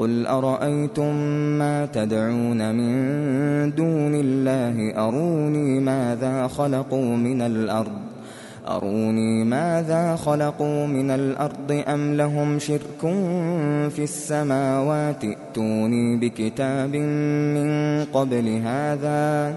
قل أرأيتم ما تدعون من دون الله؟ أروني ماذا خلقوا من الأرض؟ أروني ماذا خلقوا من الأرض أم لهم شرك في السماوات؟ ائتوني بكتاب من قبل هذا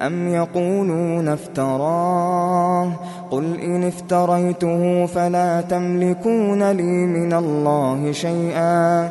أم يقولون افتراه قل إن افتريته فلا تملكون لي من الله شيئا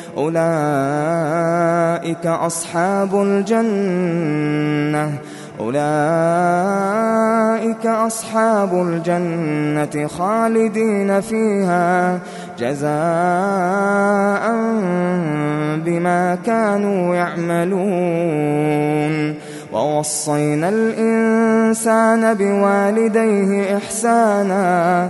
أولئك أصحاب الجنة. أولئك أصحاب الجنة خالدين فيها جزاء بما كانوا يعملون. ووصينا الإنسان بوالديه إحسانا.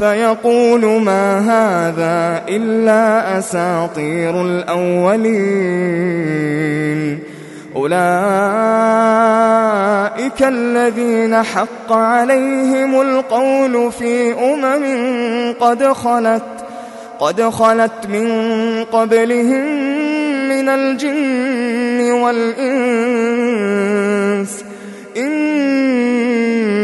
فيقول ما هذا إلا أساطير الأولين. أولئك الذين حق عليهم القول في أمم قد خلت قد خلت من قبلهم من الجن والإنس.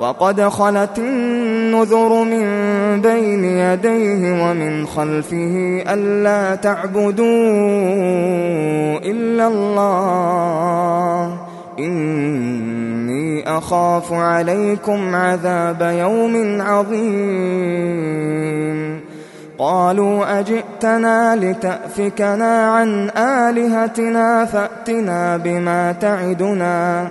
وقد خلت النذر من بين يديه ومن خلفه ألا تعبدوا إلا الله. إني أخاف عليكم عذاب يوم عظيم. قالوا أجئتنا لتأفكنا عن آلهتنا فأتنا بما تعدنا.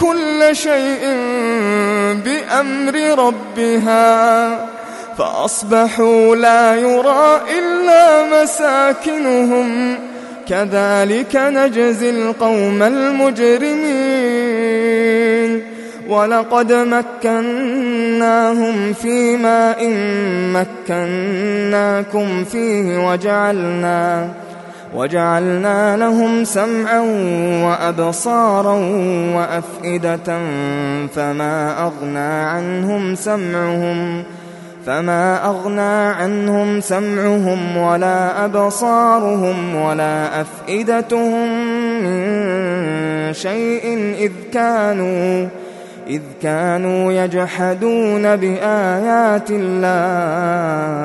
كل شيء بأمر ربها فأصبحوا لا يرى إلا مساكنهم. كذلك نجزي القوم المجرمين. ولقد مكناهم في ماء مكناكم فيه وجعلنا وجعلنا لهم سمعا وأبصارا وأفئدة فما أغنى عنهم سمعهم فما أغنى عنهم سمعهم ولا أبصارهم ولا أفئدتهم من شيء إذ كانوا إذ كانوا يجحدون بآيات الله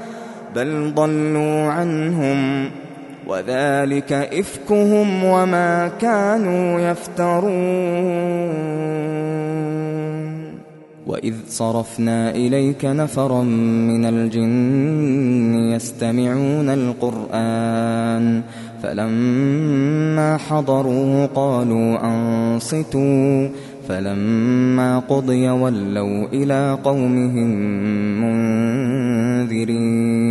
بل ضلوا عنهم وذلك إفكهم وما كانوا يفترون. وإذ صرفنا إليك نفرا من الجن يستمعون القرآن فلما حضروه قالوا أنصتوا فلما قضي ولوا إلى قومهم منذرين.